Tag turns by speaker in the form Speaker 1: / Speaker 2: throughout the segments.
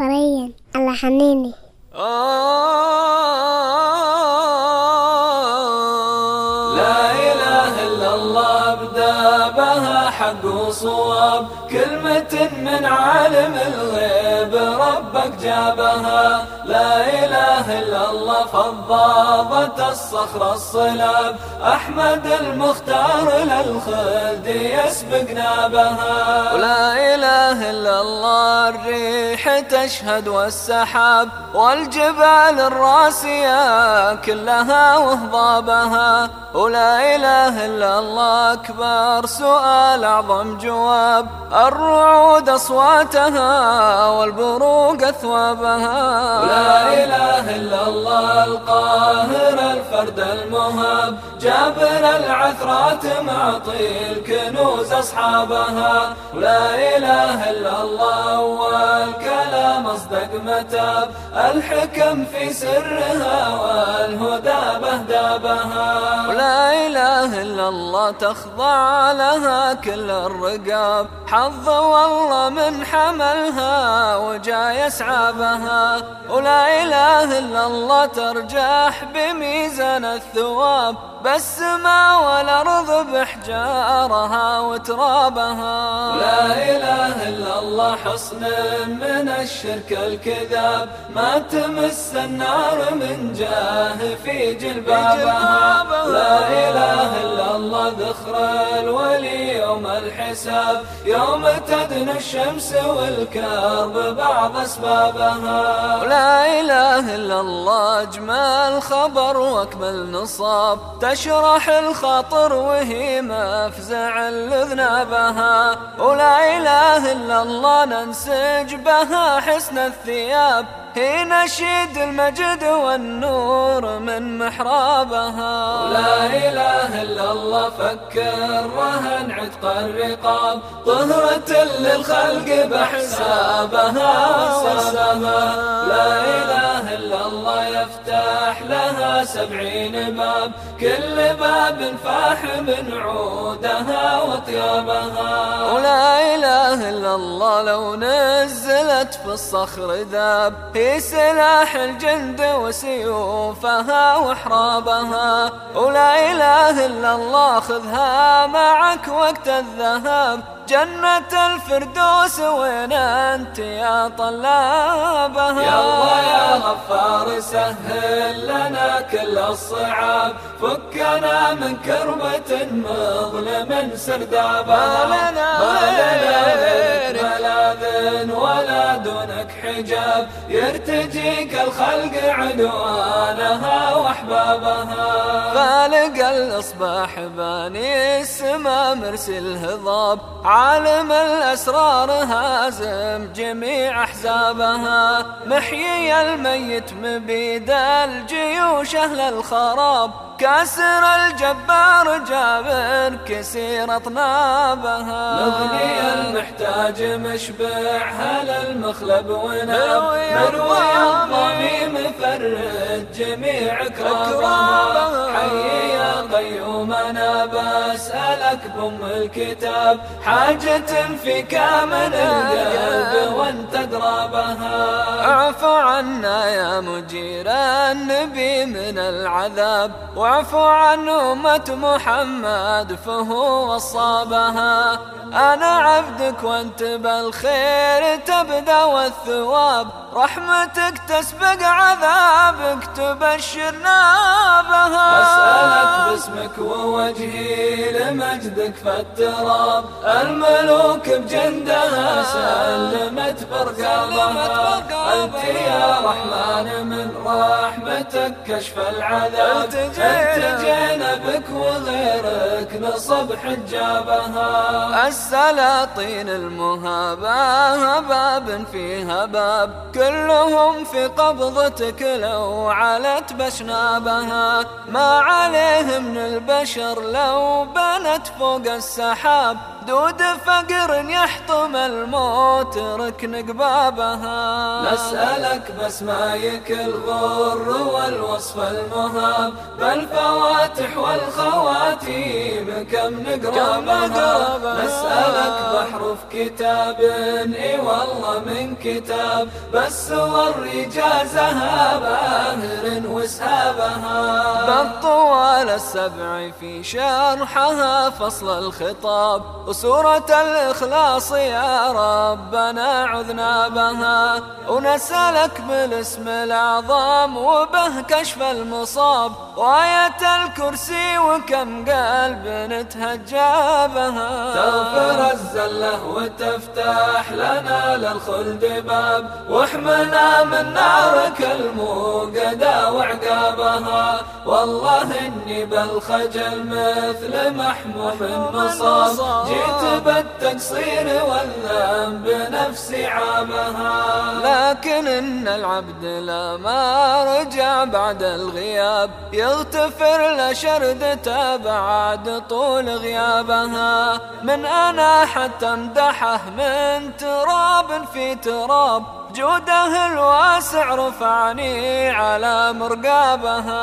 Speaker 1: طريا على حنيني
Speaker 2: لا إله إلا الله ابدا بها حق وصواب. كلمة من عالم الغيب ربك جابها. لا إله إلا الله فضاضة الصخر الصلاب. أحمد المختار للخلد يسبق نابها
Speaker 3: ولا إله إلا الله الريح تشهد والسحاب والجبال الراسية كلها وهضابها. ولا إله إلا الله أكبر سؤال أعظم جواب. الرعود أصواتها والبروق أثوابها.
Speaker 2: ولا إله إلا الله القاهر الفرد المهاب جابر العثرات معطي الكنوز أصحابها. ولا إله إلا الله والكلام أصدق متاب الحكم في سرها والهدى بهدابها.
Speaker 3: ولا إله إلا الله تخضع لها كل الرقاب حظ والله من حملها وجا يسعى بها ولا إله إلا الله ترجح بميزان الثواب. بالسماء والأرض بحجارها وترابها.
Speaker 2: لا إله إلا الله حصن من الشرك الكذاب ما تمس النار من جاه في جلبابها. لا إله إلا الله ذخر الولي يوم الحساب. يوم تدنو الشمس والكرب بعض أسبابها.
Speaker 3: لا إله إلا الله أجمل خبر وأكمل نصاب. تشرح الخاطر وهي مفزع الأذنابها ولا إله إلا الله ننسج بها حسن الثياب. هي نشيد المجد والنور من محرابها.
Speaker 2: لا إله إلا الله فكر رهن عتق الرقاب. طهرة للخلق بحسابها وسابها لا إله إلا الله يفتح لها سبعين باب كل باب فاح من عودها وطيابها.
Speaker 3: ولا إله إلا الله لو نزلت في الصخر ذاب هي سلاح الجند وسيوفها وحرابها ولا إله إلا الله خذها معك وقت الذهاب. جنة الفردوس وين أنت يا طلابها
Speaker 2: يا الله يا غفار سهل لنا كل الصعاب. فكنا من كربة مظلم سردابها
Speaker 3: ما لنا
Speaker 2: غيرك ملاذ ولا دونك حجاب. يرتجيك الخلق عدوانها وأحبابها.
Speaker 3: فالق الإصباح باني السما مرسل هضاب. عالم الأسرار هازم جميع أحزابها. محيي الميت مبيد الجيوش أهل الخراب. كاسر الجبار جابر كسير أطنابها.
Speaker 2: نغني المحتاج مشبع هل المخلب وناب. مروي الضميم فرد جميع كرامها حي يا قيوم أنا بسألك بم الكتاب. حاجة فيك من القلب وأنت قرابها
Speaker 3: اعف عنا يا مجير النبي من العذاب. واعف عن أمة محمد فهو وصابها أنا عبدك وأنت بالخير تبدأ والثواب. رحمتك تسبق عذابك تبشرنا بها
Speaker 2: أسألك باسمك ووجهي لمجدك فالتراب الملوك بجندها سلمت برقابها. أنت يا رحمن من رحمتك كشف العذاب. التجينا بك وغيرك نصب حجابها.
Speaker 3: السلاطين المهابة باب فيها باب. كلهم في قبضتك لو علت بشنابها. ما عليه من البشر لو بنت فوق السحاب. دود فقر يحطم الموت ركن قبابها.
Speaker 2: نسألك بس ما يكل غر والوصف المهاب بالفواتح والخواتيم كم نقربها نسألك بحر في كتاب إي والله من كتاب بس صور إجازها باهر وسهابها
Speaker 3: بالطوال السبع في شرحها فصل الخطاب. وسورة الإخلاص يا ربنا عذنا بها. ونسألك بالاسم الأعظم وبه كشف المصاب. وآية الكرسي وكم قلب نتهجى بها
Speaker 2: تغفر الزلة وتفتح لنا للخلد باب. واحمنا من نارك الموقدة. وعقابها والله إني بالخجل مثل محموم مصاب جيت بالتقصير والذنب نفسي عابها
Speaker 3: لكن إن العبد لا ما رجع بعد الغياب. يغتفر لشردته بعد طول غيابها. من أنا حتى امدحه من تراب في تراب. جوده الواسع رفعني على مرقابها.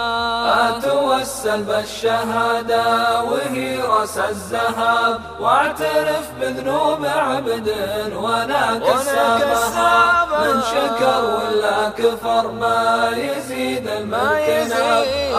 Speaker 2: أتوسل بالشهادة وهي رأس الزهاب واعترف بذنوب عبد وأنا كسابها من شكر ولا كفر ما يزيد الملك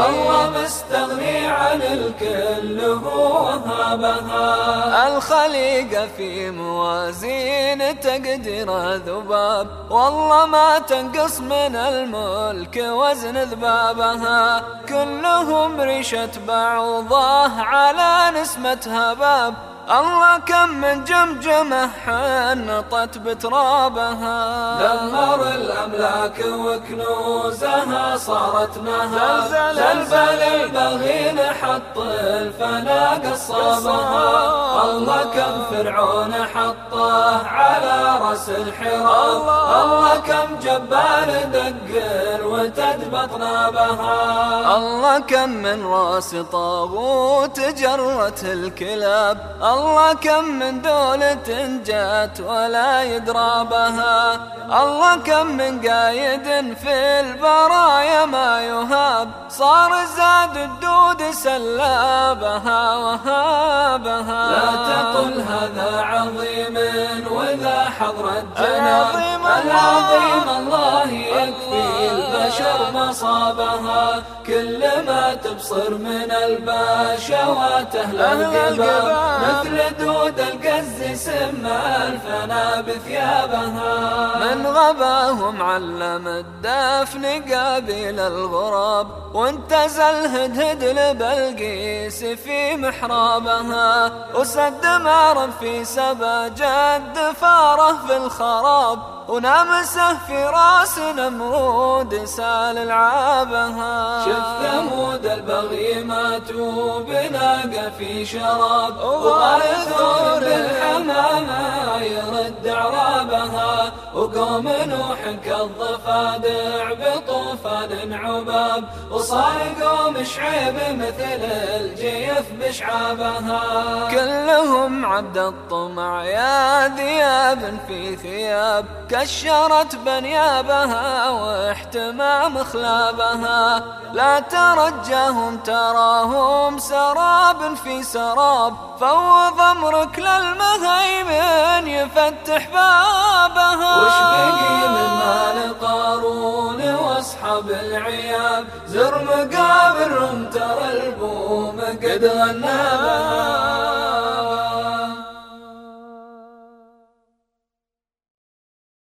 Speaker 2: الله مستغني عن الكل هو وهابها.
Speaker 3: الخليقة في موازين. تقدير ذباب والله ما تنقص من الملك وزن ذبابها. كلهم ريشة بعوضة على نسمة هباب. الله كم من جمجمة حنطت بترابها.
Speaker 2: دمر الأملاك وكنوزها صارت نهار زلزل البغي حط الفنا قصابها الله كم فرعون حطه على رأس الحراب. الله. كم جبار وتدبط نابها
Speaker 3: الله كم من راس طاغوت جرت الكلاب. الله كم من دولة جات ولا يدرى بها الله كم من قايد في البرايا ما يهاب. صار زاد الدود سلابها وهابها.
Speaker 2: لا تقل هذا عظيم وذا حضر الجناب العظيم الله يكفي. البشر مصابها كل ما تبصر من البشوات أهل القباب. مثل دود القز سما ألفنا بثيابها.
Speaker 3: من غباهم علم الدفن قابل الغراب وانتزل الهدهد لبلقيس في محرابها. وسد مارب في سبا جد فارة في الخراب ونامسه في راس نمرود سال العابها.
Speaker 2: ثمود البغي ماتوا بناقة في شراب وغارثون بالحمامة يرد عرابها وقوم نوح كالضفادع بطوفان عباب وصار قوم شعيب مثل الجيف بشعابها.
Speaker 3: كلهم عبد الطمع يا ذياب في ثياب كشرت بنيابها واحتمام خلابها. لا ترجاهم تراهم سراب في سراب. فوض أمرك للمهيمن يفتح بابها.
Speaker 2: وش بقي من مال قارون وأصحاب العياب زر مقابرهم ترى البوم قد غنابها